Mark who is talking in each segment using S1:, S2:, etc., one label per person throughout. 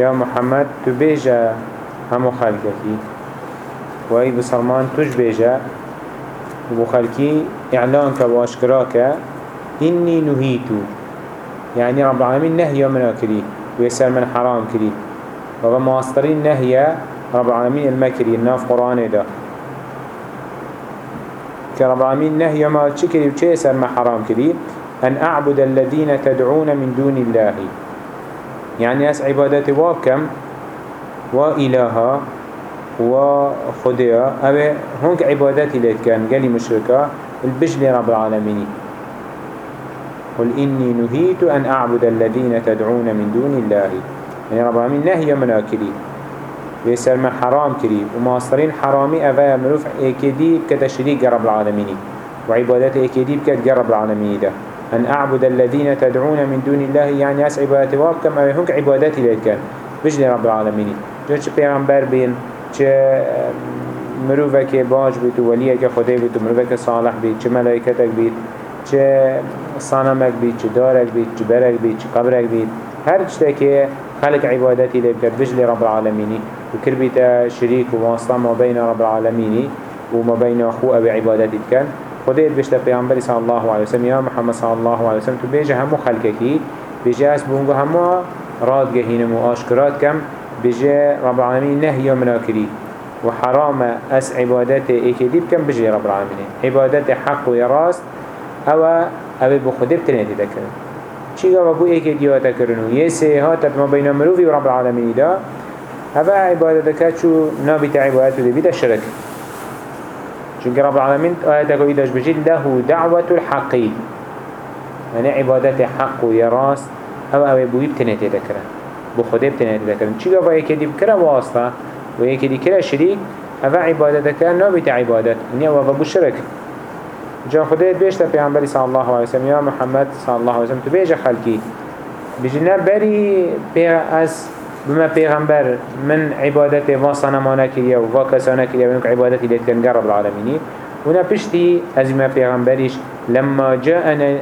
S1: يا محمد تبيجا همو خلقكي وأي بسلمان تج بيجا وخلقي إعلان كواشكراك إني نهيتو. يعني رب العالمين نهي من كري ويسر من حرام كري. وغا ماسترين نهي رب العالمين المكري الناف قرآن ده كرب العالمين نهي ما تشكري وشيسر ما حرام كري؟ أن أعبد الذين تدعون من دون الله. يعني أس عبادات واكم وإلها وخديا أبي هنك عبادات اللي كان قالي مشركة البجل رب العالمين. قل إني نهيت أن أعبد الذين تدعون من دون الله. يعني رب العالمين نهي من أكلي ويسر ما حرام كري. وماصرين حرامي أفا مروف اكدي كتشريك رب العالمين. وعبادات اكدي بكت رب العالمين ده. أن أعبد الذين تدعون من دون الله يعني أس عبادات واب كما هنك عباداتي ليت كان بجني رب العالمين. جو چه پیغمبر بين چه مروفك باج بيت وليك خده بيت مروفك صالح بيت چه ملائكتك بيت چه صنمك بيت چه دارك بيت چه برك بيت چه قبرك بيت هر چتك خلق عبادتي لبكت بجلي رب العالمين وكر بيت شريك وواصلة ما بين رب العالمين وما بين أخوة بعبادتي كان خديت بيشتا پیامبری صلی الله علیه وسلم یا محمد صلی الله علیه وسلم تو بیجه همو خلقکی بیجه اس بونگو همو راد گهینم و آشکرات کم بیجه رب العالمین نهی منا کری و حرام اس عبادت ایکدی بکم بیجه رب العالمین. عبادت حق و راست أو أو بخوده بتنیتی دکرن چی گا بو ایکدی ها تکرنو یه سه ها تتما بین مروفی و رب العالمین دا. أو عبادت که چو نابی عبادت و دی شرک. چونك رب العالمين آياتك إذا بجد له دعوة الحق. يعني عبادت حق ويراس أو أو بوي بتنهي ذكرا بخده بتنهي ذكرا چيكا وهي كدي بكرا واسطة وهي كدي كرا شريك أفا عبادتك نابت عبادت. إني أو أبو شرك جان خده بيشتا پیغمبر صلى الله عليه وسلم يا محمد صلى الله عليه وسلم تبيش خلقي بجنا بري از بما پیغمبر من عبادت و صنمانه کریه و و کسانه کریه و عبادتی لید کن رب العالمینی ونا پشتی از ما پیغمبریش لما جاءني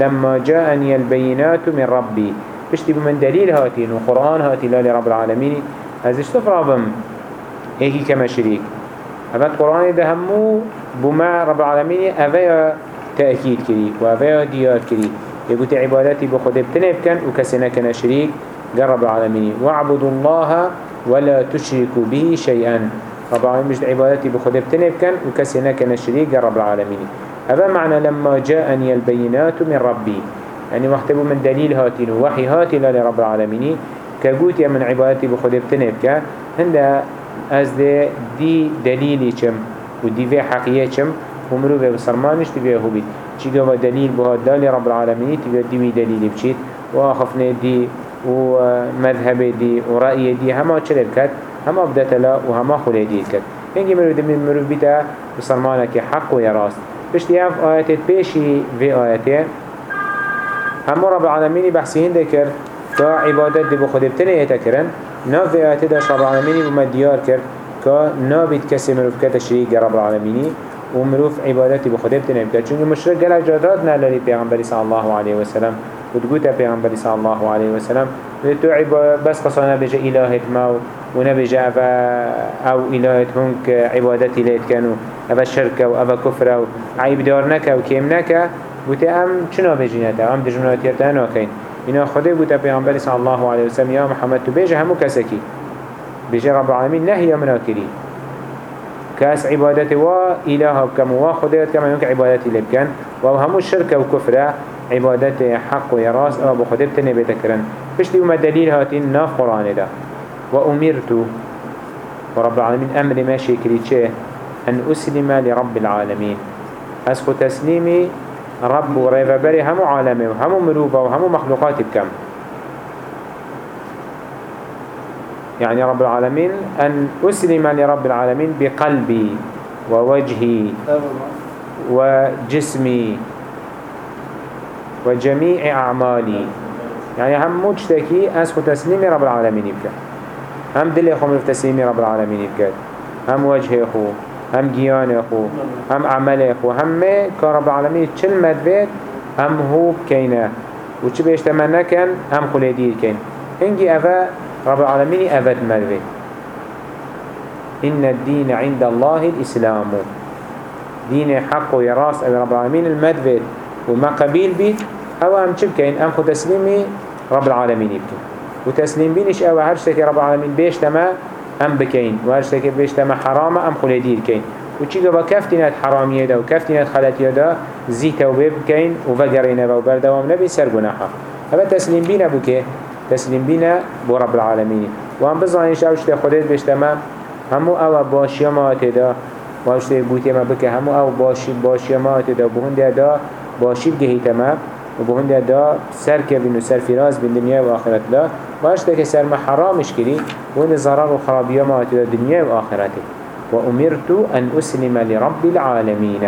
S1: لما جاءني البينات من ربي پشتی بمن دلیل هاتین و قرآن هاتی لال رب العالمين از اشتفرابم ایکی کما شریک. هفت قرآن ده همو بما رب العالمين أفيا تأكيد كري وأفيا ديار كري يقول عبادتي بخده كان وكسنا كان شريك رب العالمين. واعبدوا الله ولا تشركوا به شيئا. رب العالمين مش عبادتي بخده بتنب كان وكسنا كان شريك رب العالمين. هذا معنى لما جاءني البينات من ربي. يعني مختبوا من دليل هاتين ووحي هاتين لرب العالمين. كقوت يا من عبادتي بخده بتنب كان هنده از ده دي دليلي چم ودي في حقيقة چم ومرو به بسرمانش تبيه هو بيت چيگه دليل بها رب العالمين تبيه دي دليل بچيت واخفنا دي ومذهب دي ورأي دي هما چلب كد هما بدت لا وهما خلي دي كد هنگي مرو دمين مرو بيتا بسرمانك حق ويراست بشتي اف آياتي بيشي في آياتي هما رب العالمين بحثين ذكر تا عبادت دي بخود بتنه يتكرن ناف في آياتي داش رب العالمين بما ديار كر كا نابد كسي مروف كتا شريك رب العالمين ومروف عبادتي بخود بتنه بكت چونك مشرك قلع جادات نالالي پیغمبر صلى الله عليه وسلم وتقول پیغمبر صلى الله عليه وسلم. تو بس قصانا بجا إلهت ما ونبجا أفا أو إلهت هنك عبادتي ليت كانوا. أفا شرك أو أفا كفر أو عيب دارنك أو كيمنك بوتي أم چنا بجينتا أم دجمنات يرتانا كين؟ إنا خده بوتا پیغمبر صلى الله عليه وسلم يا محمد تو بيجا همو كسكي. بيجا رب العالمين نهي مناكري كاس عبادته و إله كم و خده كما ينك عبادتي لبكن وهمو الشرك وكفره عبادت حق و أو بخده بتنه بتكرن فشتي وما دليل هاتين ناف قرآن ده وأمرت ورب العالمين أمر ما شكري چه؟ أن أسلم لرب العالمين أسخو تسليمي رب وريفبري همو عالمي وهمو مروفة وهمو مخلوقات بكم يعني رب العالمين أن أسلم لرب العالمين بقلبي ووجهي وجسمي وجميع أعمالي. يعني هم مجتكي أسخو تسليم رب العالمين بك هم دل خو مرف تسليم رب العالمين بك هم وجه خو هم جيان خو هم عمل خو. هم كرب العالمين چل مدبت هم هو بكينه. وچه بيشتمنه كان هم خليدير كين هنگي أفا رب العالمين أفد مروي إن الدين عند الله الإسلام. دين حق ويراس أبي رب العالمين المدفد وما قبيل بيت أو أم چبكين أم خو تسليمي رب العالمين يبكين وتسليم بينش أو هرشتك رب العالمين بيش تما أم بكين وهرشتك بيش تما حرام أم خلي دير كين. وچی گفت کفتینت حرامیه دا و کفتینت خلطیه دا زیت و ببکین و و بردوام نبی سر گناحا. هذا تسلیم بینه بو که تسلیم بینه بو رب العالمین و هم بزانیش اوشت خودت بشتما همو أو باشی ما دا و اوشت بوتی ما بکه همو أو باشی ما دا بهنده دا باشی بگهی تمام و بهنده دا سر که بین و سر فراز بین دنیا و آخرت دا. و اوشت که سر ما حرامش کری و ضرر و خرابی ما دا دنیا و آخرته. وأمرت أن أسلم لرب العالمين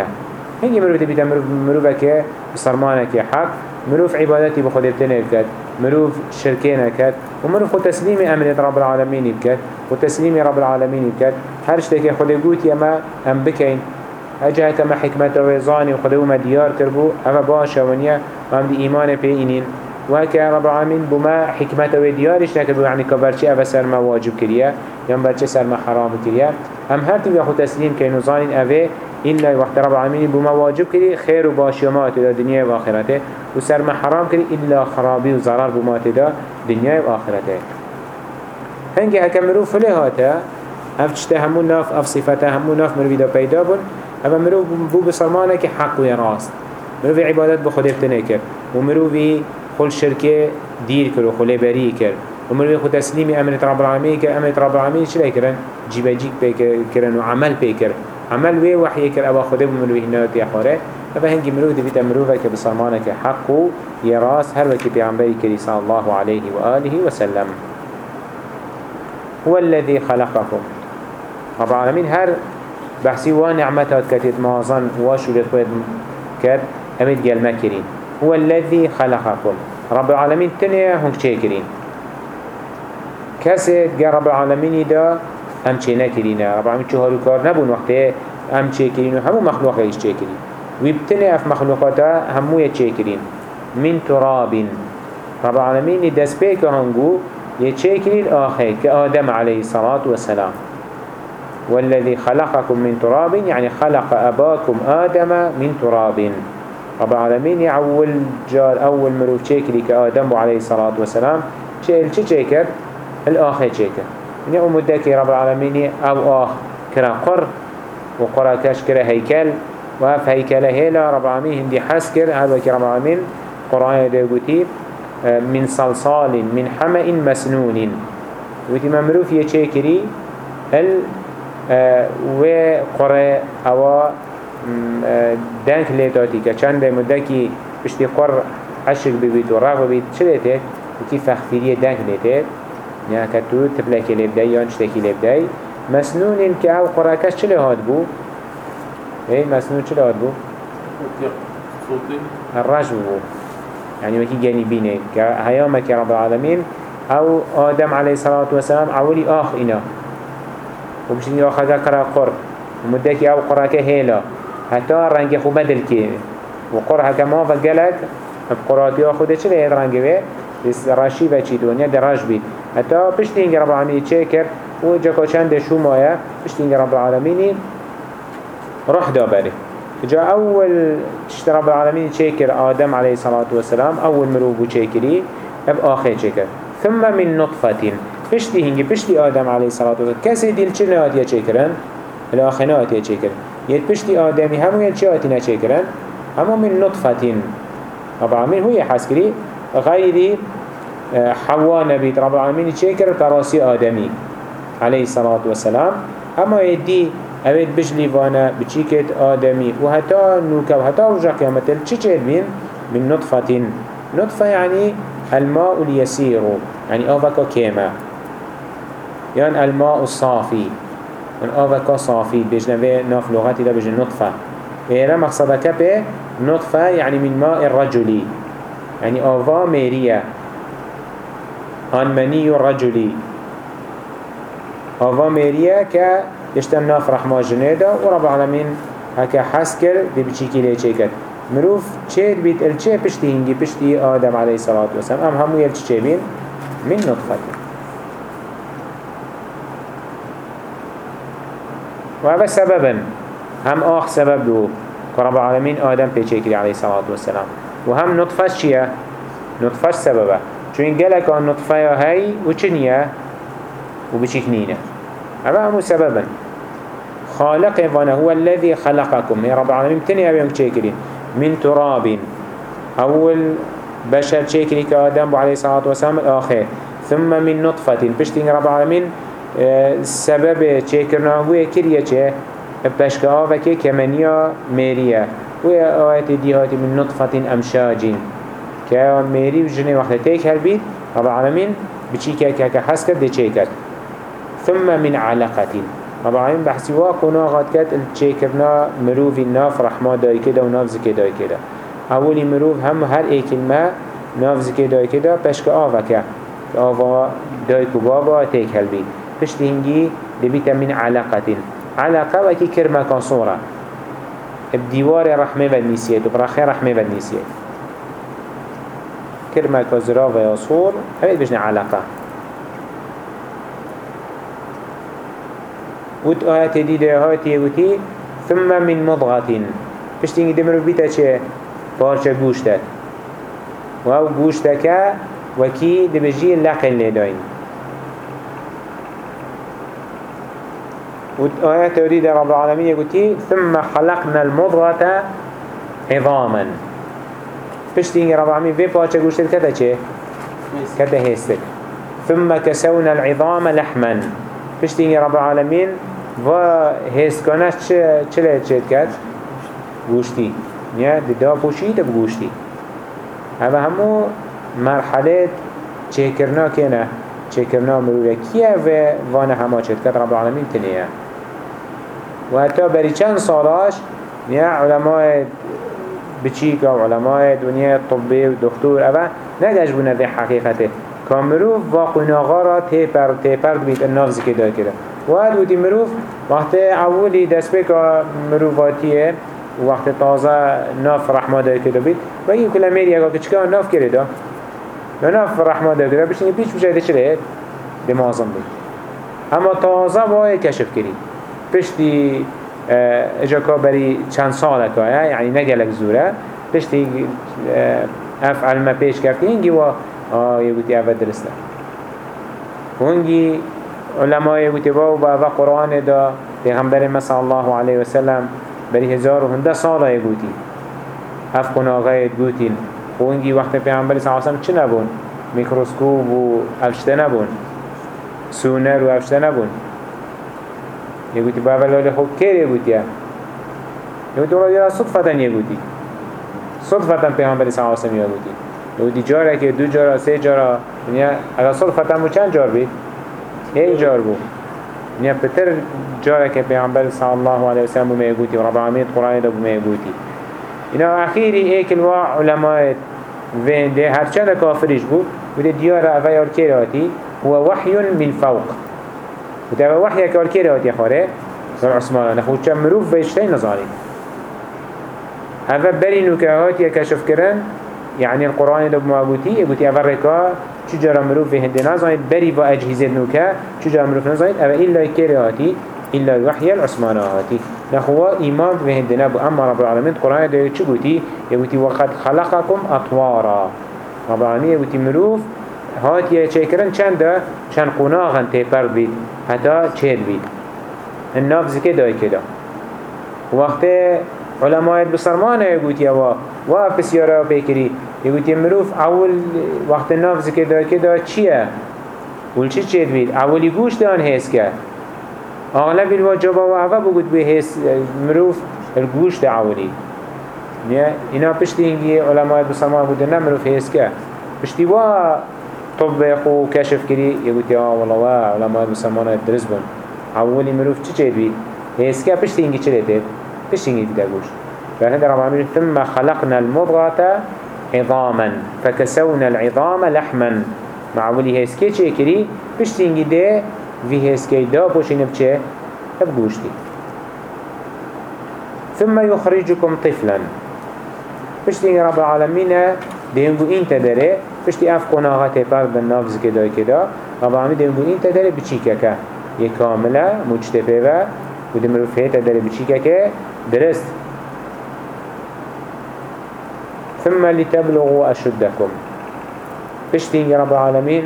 S1: هنگی مروف تبیتا مروفه که بسرمانه حق مروف عبادتي بخود ابتنه بكت مروف شركه نكت ومروف خود تسليم أمرت رب العالمين بكت وتسليم رب العالمين بكت هر شتك خود قوت يما أم بكين أجهت ما حكمة وزاني وخود وما ديار كربو أما باشا ونيا وهم دي إيمان بيئنين. وهكا رب العالمين بما حكمة وديارش نكربو يعني كبرشي أفا سر ما واجب كريا يوم برشي سر ما حرام كريا. هم هر تبقى خود تسليم كينو زانين أفا إلا وقت رب العالمين بما واجب كري خير وباشيومات دا دنيا وآخرته وسر ما حرام كري إلا خرابي وزرار بما تدا دنيا وآخرته هنگه هكا مروف فلهاتا اف چته همون ناف اف همون ناف مروفي دا پیدا بون. اما مروف بو بسرمانه که حق و راست. مروفي عبادت بخود افتنه کرد. و مروفي خل شركه دير كر وخل بري كر ومروي خو تسليمي أمنة رب العالمين كر أمنة رب العالمين شو كرن جيب جيك بكرن وعمل بكر عمل وي وحي كر أبا خده بمروي هنا تيخاره فهنجي مروي دبيت مروي كبصمانك حق يراس هر وكي بيعنبري كري صلى الله عليه وآله وسلم هو الذي خلقكم رب العالمين هر بحثي ونعمتات كتت مازن واشو لخوات كت أمد قال مكرين هو الذي خلقكم رب العالمين تنيا هم شاكرين كسي قال رب العالمين دا هم چه نكرين رب العالمين چه هارو كار نبون وقته هم شاكرين همو مخلوق شاكرين ويبتني اف مخلوقاتا همو يتشاكرين من تراب رب العالمين دست بيك هنگو يتشاكرين آخر كآدم عليه الصلاة والسلام والذي خلقكم من تراب يعني خلق أباكم آدم من تراب. رب العالمين أول جار أول مروف شكري كآدم عليه الصلاة والسلام. شيل شي شكر الآخر شكر يعني أمدك رب العالمين أو آخ كرا قر وقرا كاش كرا هيكل وهف هيكل هيلا رب العالمين هندي حس كر هذا رب العالمين قرآن يقولي من صلصال من حمأ مسنون. وتي ممروف يشكري ال وقرأ أو دنك لیتاتی که چند مدکی پشتی قر عشق ببید و رغب ببید چه لیته؟ وکی فخفیری دنک لیته یا که تو تبلکی لبدهی یا چتکی لبدهی مسنون که أو قرآکش چه لحاد بو؟ إيه مسنون چه لحاد بو؟ الرجو بو. يعني وكي جانبينه كهيامك يا رب العالمين أو آدم عليه الصلاة والسلام عولي آخ إنا وبشتني آخذ قرأ قر ومدكي أو قرأك هيلا حتى رنگ خوب بدل که. و قرآن کما و گلک قرآتی ها خوده چه لید رنگ بس رشی و چی دنیا درش بید حتی پشت اینگه رب العالمین چه کرد؟ و جکا چند شو مایه پشت اینگه رب العالمین روح دا بره جا اول تشت رب العالمين شكر آدم عليه الصلاة والسلام أول مروبو شكري اب آخر شكر ثم من نطفة. پشتی هنگی پشتی آدم عليه الصلاة والسلام کسی دیل چه نهات یا شكرن الآخنات یا شكرن يد بشتي آدمي همو يد چه آتنا چه کرن؟ همو من نطفة رب العالمين هو يحسكري غير آه، حوا نبيت رب العالمين چه كر تراسي آدمي عليه الصلاة والسلام اما يدي اوید بجلی وأنا بچیکت آدمی. و حتی نوکا و حتی رجا قیامت چی چه بین؟ من نطفة نطفة يعني الماء اليسير يعني آفاكا كيما يعني الماء الصافي من آوكا صافي بجنبه ناف لغتي ده بجن نطفة. إيرا مقصدك به نطفة يعني من ماء الرجلي يعني آوا ميريا هان مني الرجلي آوا ميريا كا يشتم ناف رحمة جنيدا ورب العالمين هكا حسكر دي بچيكي ليه چيكت مروف چه بيت الچه پشتي هنگي پشتي آدم عليه الصلاة والسلام ام همو يل چه بين من نطفة. وهذا سببا. هم آخ سبب له كرب العالمين آدم بيشيكري عليه الصلاة والسلام وهم نطفة شيا نطفة سببه. چون قالك عن نطفة هاي وچنيا وبشكنينه هذا هم سببا. خالق وأنا هو الذي خلقكم يا رب العالمين تنيا بيوم تشيكرين من تراب أول بشر تشيكري كآدم عليه الصلاة والسلام الآخر ثم من نطفة بشتين رب العالمين سبب تشيكرنا هو كريا چه بشكا آوكي كمانيا ميريا ويا آيات ديهات من نطفة أمشاج كا ميري وجنة وقت تيك هل بيت رب العالمين بچي كا كا حسكت دي چيكت ثم من علقة رب العالمين بحثي واقونا غاد كت الچيكرنا مروفي ناف رحمة داي كده وناف زكي داي كده أولي مروف هم هر اي كلمة ناف زكي داي كده بشك آوكا آوا داي كبابا تيك هل بيت هنگی دبیت من علاقة علاقة وكي كرمة كان صورة بديوار رحمة والنسيات وبرخي رحمة والنسيات كرمة كزرا ويصور هبت بجنا علاقة. وت دي دهات يوتي ثم من مضغة پشتینگی دمرو بیتا چه؟ پارچه گوشتت و أو گوشتکه وکی دبجی لقل لیداین وآية تريد رب العالمين يقول ثم خلقنا المضغة عظاما. بشتين رب العالمين؟ في باشا قوشت كتا چه؟ كتا هستك ثم كسونا العظام لحما. بشتين رب العالمين؟ و هستكانش چله چه كت؟ قوشتي نیا دا پوشی دا بگوشتی هذا همو مرحلة چه کرنا کنه چه کرنا مروره کیه و وانه همه چه کت رب العالمین تنیه و حتی بری چند سالاش نیا علماء بچیک و علماء دنیا طبی و دکتور اوه نگش بونه به حقیقته که مروف با قناغا را تیپر تیپر بید النافذ که دای کرده و هد بودی مروف. وقت اولی دست بک مروفاتیه. وقت تازه ناف رحمه دای کرده بید و این کلا میری اگه کچکه ناف کرده؟ ناف رحمه دای کرده بشنی پیچ بشه ده چره ده مازم بید اما تازه باید کشف کرید پشتی اجا بری چند ساله که یعنی نگلک زوره. پشتی اف علمه پیش کرده اینگی و آه یکوتی اول درسته. ونگی علماء یکوتی با و با قرآن دا پیغمبر مثل الله علیه وسلم بری هزار و هنده ساله یکوتی اف قناغه گوتین ونگی وقت پیغمبر صلی الله علیه نبون؟ میکروسکوب و افشته نبون سونر و افشته نبون يقولي لولي خوب كير يقولي يقولي والله يرى صدفة يقولي صدفة پیغمبر صلى الله عليه وسلم يقولي يقولي جارة که دو جارة سه جارة. يعني اگر صدفة مو چند جار بي یک جار بو يعني بتر جارة که پیغمبر صلى الله عليه وسلم بما يقولي ورب العالمين قرآن ده بما يقولي إنه أخيري ايك الواع علماء وين ده هرچند كافرش بو وده ديار أفيار كيراتي هو وحي من فوق. وده وحي كال كيري هاتي خاره صار عثمان. نخو كم مروف بيشتين نظاري هذا بري نوكا هاتي كشف كرن. يعني القرآن ده بمعبوتي يقولي أفريكا چجارا مروف في هنده نظاري بري با أجهزة نوكا. چجارا مروف نظاري أبا إلا كيري هاتي. إلا الوحي العثمان هاتي. نخوا إيمان في هنده نبو. أما رب العالمين القرآن ده يقولي وقد خلقكم أطوارا. رب العالمين يقولي مروف. هاتیه چه کرن چنده؟ چند قناغن تیپر بید حتی چهل بید. الناف زکه دای کدا. وقت علماء بسرمانه یگوتی و و بسیاره پیکری یگوتی مروف اول وقت ناف زکه دای کدا چیه؟ ول چی چهل بید؟ اولی گوش دان حس کرد. اغلب الواجبه و اوه بگود به حس مروف الگوش ده اولی. اینا پشتی اینگی علماء بسرمانه بودن نه مروف حس کرد. پشتی و طبق و كشف كري يقول يا والله وا علماء المسلمان درس بون أولي مروف چه چه بي هسكا پشت إنجي چه لده پشت إنجي تدا گوش. فهذا رب العالمين ثم خلقنا المضغة عظاما فكسونا العظام لحما. مع ولي هسكي چه كري پشت إنجي ده في هسكي دا پوشين بچه بگوشتي ثم يخرجكم طفلا. پشت إنجي رب العالمين دهنگو این تدره پشتی اف قناغه تپر بن نافز کدا کدا رب العالمین دهنگو این تدره بچی که؟ که یه کامله مجتبه و و دمرو فيه تدره بچی که که درست. ثم لتبلغوا أشدكم بشتي رب العالمين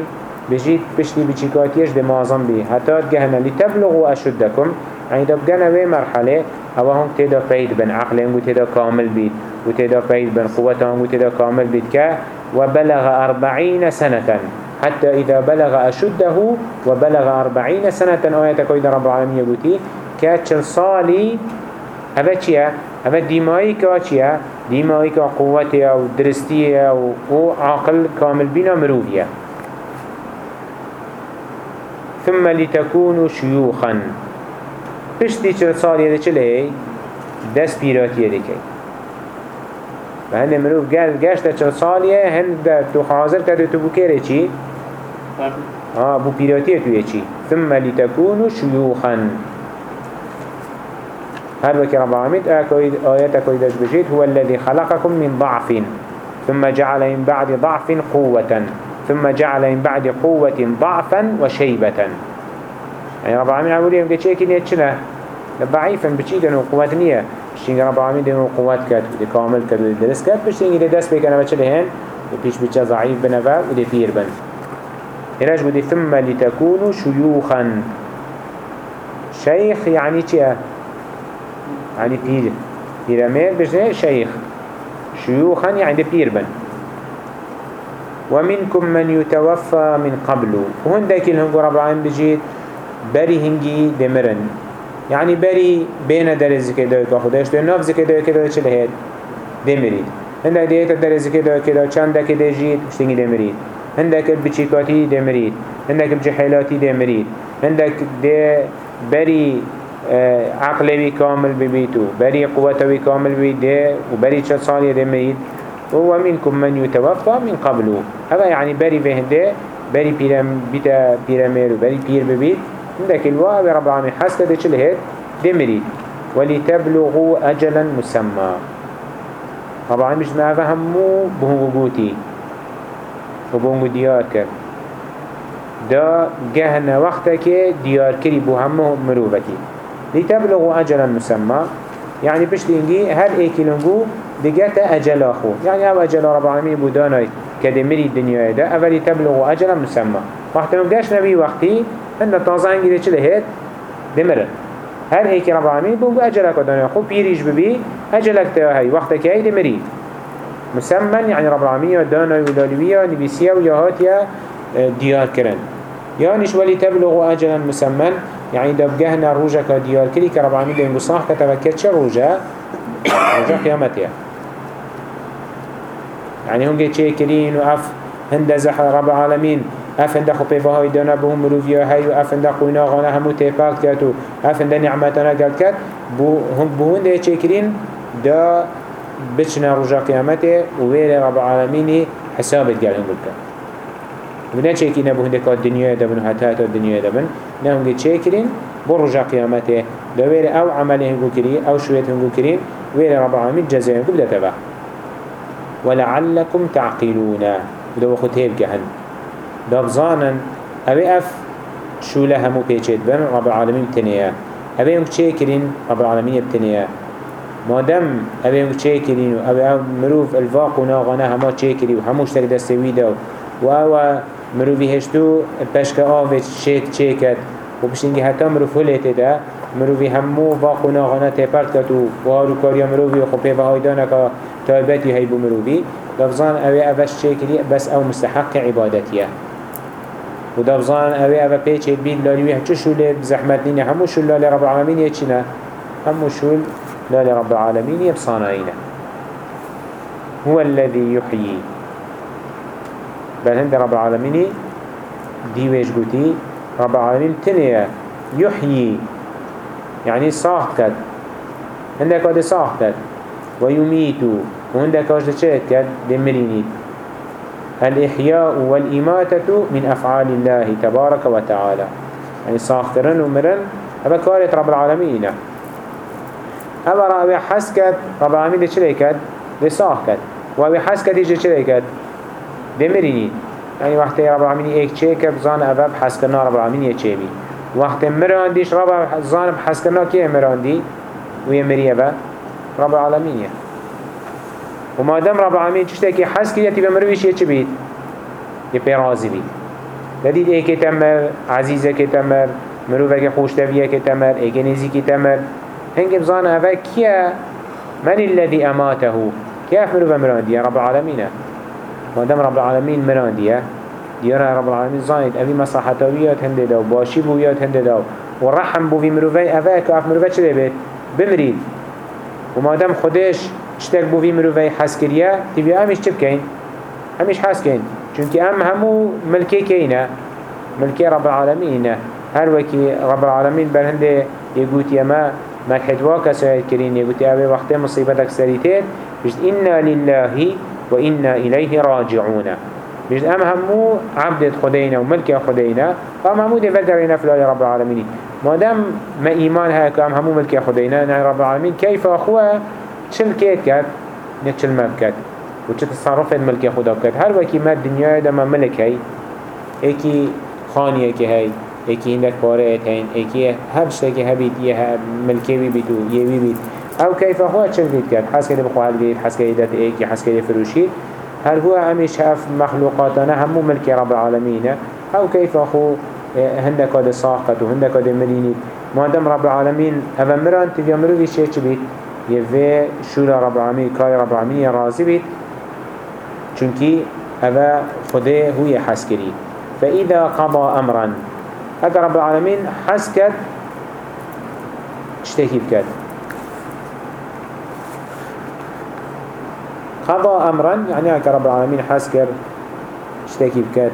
S1: بجيت بشتي بچيكاتيش دي معظم بي حتى تجهنا لتبلغوا أشدكم يعني دبقنا بي مرحلة هوا هم تدا فايد بن عقلهم وتدا كامل بيت وتدا فايد بن قوتهم وتدا كامل كا وبلغ أربعين سنة. حتى إذا بلغ أشده وبلغ أربعين سنة آية كويد رب العالمين يقولي كاتشل صالي چيا؟ هذا ديمائي كاتشيا ديمائي كقوتها ودرستيها وعقل كامل بنا مروفيا. ثم لتكونوا شيوخا. پشتی چل سالیه ده دست پیراتیه ده و هنده مروف گشت چل سالیه هنده تو حاضر کرده تو بو کره چی؟ آه بو پیراتیه توی چی؟ ثم لتكونوا شيوخا هل وكي رب العالمين آيات كويدش بجيت هو الذي خلقكم من ضعف ثم جعل من بعد ضعف قوة. ثم جعل من بعد قوة ضعفا وشيبة. يعني رب العالمين عبود يوم قد شاكين يتشنا ضعيفا بچيكن وقوات نية بشتين رب العالمين دينو قوات كات ودي كامل كات ودي درس كات بشتين دي دست بيكنا بچل هين وبيش بچا ضعيف بنفا ودي بير بن. هناش قد ثم لتكونوا شيوخا شيخ يعني چيه يعني بير بيرامير بجنه شيخ شيوخا يعني بير بن. ومنكم من يتوفى من قبل. وهن داكي الهنقو رب العالمين بجيت بری هنگی دمرن یعنی بری بین در زکه دای که خودش در ناف زکه دای که دای چه لهید دمرید. هنده دیتا در زکه دای که دای چند دکه دیجید پشتنگی دمرید. هنده که بچیکاتی دمرید. هنده که بجحیلاتی دمرید. هنده که بری عقلوی کامل ببیتو بری قوتوی کامل ببیده و بری چه سالی دمرید. ومنكم من يتوفى من قبله هذا يعني بري بهنده بري بيرم بيتا بيرمير وبري بير ببيت عندك الواء رب العالمين. حسك هيد دمري. ولتبلغوا أجلا مسمى. رب العالمين مش ما فهمو بهنگو قوتي وبهنگو كر دا جهنا وقتك ديار كري بهمه مروبكي لتبلغوا أجلا مسمى. يعني بشت إنجي هل إيكي لنجو دقات أجل أخو. يعني أو أجل رب العالمين بوداناي كدمري الدنيا ده. أولي تبلغوا أجلا مسمى. وقت نقداش نبي وقتي هند تازه انگیره چه لهید دمره. هر هيك رب العالمين بو أجلك ودنيا خو بيريش ببي أجلك تاهي وقتك هاي دمري مسمى يعني رب العالمين دانا ودالوية نبيسية وياهاتيا آه، ديار كرن يعني ولي تبلغ أجلا مسمى يعني دبقهنا روجك ديار كري كرب العالمين دين بصاح كتبكت شا روجا روجا قيامتها يعني هم شيء كرين وأف هند زح رب العالمين افنده خو های دانه به هم مروفی های و افنده قوینا غانه همو تیپاک کرد و افنده نعمتانه گل کرد بو هم بهونده چه کرین؟ دا بچنا رجا قیامته و ویر رب العالمینی حسابت گل هم بکن و نه چه کرین بهونده که دنیا دا بن حتی حتی دنیا دا بن نه هم چه کرین؟ بو رجا قیامته. دا ویر أو عمله هنگو کری أو شویت هنگو کرین ویر رب العالمین جزای هنگو بدا تبا ولعلكم تعقلون. ودو خود هيب جهن دابزانن اوه اف شوله همو پیچید بن رب العالمین بتنیه اوه اونک چه کرین رب العالمین بتنیه مادم اوه اونک چه کرین و اوه مروف الواق و ناغانه همه چه کری و هموش تک دسته ویده و اوه مروفی هشتو پشک آوه چه چه کد و بشنگی حتی مروف هلیته ده مروفی همو واق و ناغانه تپرد کد و هارو کاریا مروفی و خب پیوه هایدانه که تایبتی هی بو مروفی دابزان اوه اوش چه کری بس أو مستحق عبادتیه و دبزان اوه اوه پیچه بید لالیوی چه شوله زحمت نینه همو شول لالی رب العالمین یه چینه همو شول لالی رب العالمین یه بصانایینه هو الذي يحيي بل هند رب العالمين ديويش قوتي رب العالمين تنيا يحيي يعني صاح كد هندك قد صاح كد ويميت وهندك قد شهد كد دمرينيت الإحياء والإماتة من أفعال الله تبارك وتعالى. يعني صاخترن ومرن هذا كارت رب العالمين. هذا رأي حسكت رب العالمين دي دي صاح كد وأبي حسكت يجي كد دمريني يعني وقت رب العالمين ايك چه بزان اوه بحس کرنا رب العالمين يه چه بي وقت مرانديش رب زان بحس کرنا كيه مراندي ويه مريه با رب العالمين وما دام رب العالمين تشتكي حس كده تبا مرويش چه بيت يه بيرازي بيت لديد ايكي تمر عزيزة كي تمر مروفك خوشتوية كي تمر ايكي نزي كي تمر هنگ بزان اوه كيه من الذي أماته. كيف مروفة مراندية رب العالمين ما دام رب العالمين مراندية ديارة رب العالمين زايد أبي مصلحتويات هنده داو باشي بويات هنده داو. ورحم بو في مروفي أفاك أف مروفة چه بيت بمريد وما دام خدش اشتاك بو في مروفي حس كريا تبي أمش چه بكين أمش حس كين چونك أم همو ملكي كينا ملكي رب العالمين هر وكي رب العالمين بل هنده يقول يما ملحد واكا سيد كرين يقول أبي وقت مصيبتك سريتين بجد إنا لله وإنا إليه راجعون. بجد أم همو عبد خدينا وملك خدينا فأم همو دي فقرين فلال رب العالمين ما دام ما إيمان هيك أم همو ملك خدينا نعي رب العالمين كيف أخوة چل كيت كات نتشل ما بكات وچه تصرف الملك خدا بكات هر وكي ما دا ما ملك هاي ايكي خانية كي هاي ايكي هندك بارئت هين ايكي هر شتاكي هبيت يه ملكي بيتو يوي بيت أو كيف هو چل بيت كات حس كده بخواه بيت حس كده دات ايكي حس كده فروشيت هل هو أمش هف مخلوقاتنا هم ملك رب العالمين أو كيف آه، هندك هذا ساقط وهندك هذا مريني ما دام رب العالمين هذا مران تبي أمرو في شيء بيت يفي شولا رب العالمين كاي رب العالمين راضي بيت چونكي هذا خده هو يحسكري فإذا قضى أمرا هذا رب العالمين حسكت اشتهي بكت قضى أمرا يعني هكا رب العالمين حسكر اشتكي بكات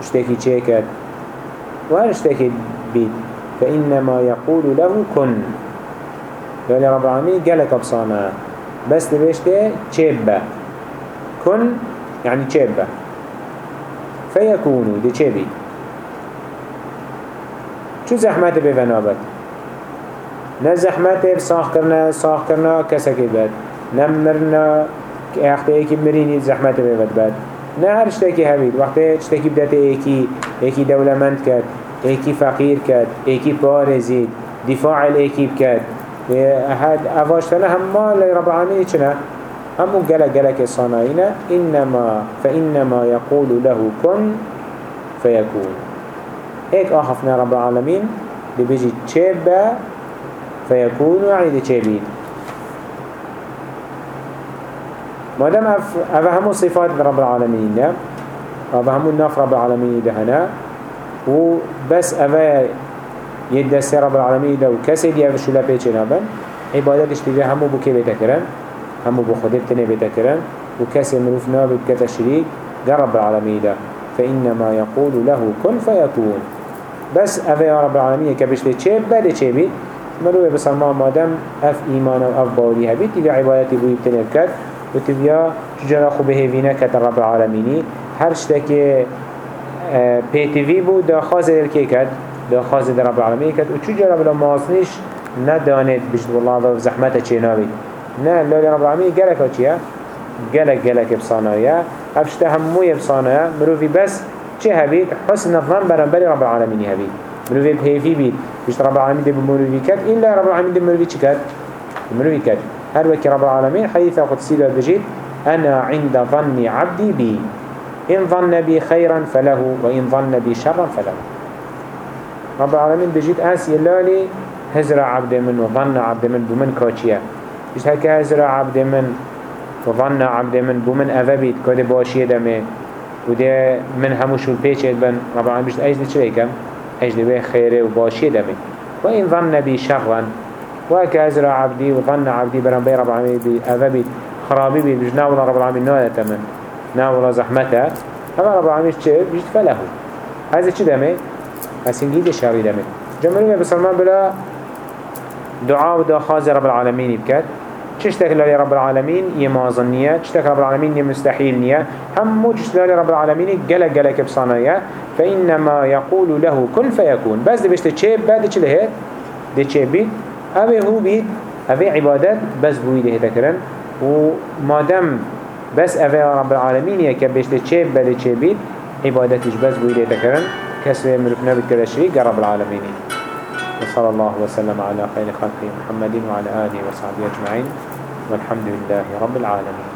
S1: اشتكي تشيكت وهل اشتكي بيت فإنما يقول له كن قال رب العالمين قالك بصانا بس تبشته تشيبه كن يعني تشيبه فيكونوا دي تشيبي شو زحمته بفنابت نه زحمته بصاخ کرنا صاخ کرنا کسکی بد نمرنا وقتی ایکی مرینی زحمت میبد بد نه هر اشتاکی هبید وقتی اشتاکی بدت ایکی ایکی دولمند کرد ایکی فقیر کرد ایکی پارزید دفاع ایکی بکرد هاد اواشتنا هم ما رب العالمين چنا همو جل جلك صناعين إنما فإنما يقول له كن فيكون. هيك آخفنا رب العالمين بيجي تشيبا فيكون يعني تشيبين ما دام أفا همو صفات رب العالمين همو ناف رب العالمين ده هنا وبس أفا يدس رب العالمين دي أفا شولا بيچه نابن عبادت اشتبه همو بو كي بيتكرن همو بو خدر تنه بيتكرن وكسي مروف نابد كتا شريك ده رب العالمين ده فإنما يقول له كن فيكون بس أفا يا رب العالمين كبشت چه بده چه بي مروه بسلمان مادم أف إيمان و أف باوري هبيت تبع عبادتي بو يبتنه بكت وتبيا چجرا خو بهيفينا كت رب العالميني هر شتك بيتيفي بو دا خازه الكي كت دا خازه در رب العالمين كت و چجرا بلا ماسنش ندانت بجد والله و زحمته چه ناوي نه لا رب العالمين گلك چيه گلك گلك بصانايا افشته هموية بصانايا مروفي بس چه هبيت حسن الظن برنبري رب العالمين هبيت مروفي بهيفي بيت بجد رب العالمين دي بمروفي كت إلا رب العالمين دي مروفي چه كت مروفي كت هر وكي رب العالمين حديث قدسي له بجيت أنا عند ظن عبدي بي إن ظن بي خيرا فله وإن ظن بي شرا فله. رب العالمين بجيت أنس يلالي هزر عبد من وظن عبد من بمن كاتشيا إيش هكا هزر عبد من وظن عبد من بمن أذبيت كده باشيه دمه. وده من هموش البيش بن. رب العالمين بجيت أيش دي كم أيش دي خيره وباشيه دمه. وإن ظن بي شرا وكازر عبدي وظن عبدي بران بي رب العالمين بي أذبي خرابي بي بيج ناولا رب العالمين نوالا تمن ناولا زحمته. هذا رب العالمين بيجت فله هذا چه دمه؟ هسنجي ده شاري دمه جمعنا بسلمان بلا دعاء ودا خاز رب العالمين بكت چشتك للي رب العالمين يمازن نية چشتك رب العالمين يمستحيل نية هم موجش للي رب العالمين قلق قلق بصانايا فإنما يقول له كن فيكون. بس دي بشت چه بعد چه لهت دي چه بيت اوه هو بید اوه عبادت بس بوی ده تکرن و مادم بس أفا رب العالمين يكا بيشت تشيب بلي تشيبين عبادتش بس بويلي تكرن كسر ملكنا بالكلا شريك رب العالمين. وصلى الله وسلم على خير خلقه محمد وعلى آله وصحبه أجمعين. والحمد لله رب العالمين.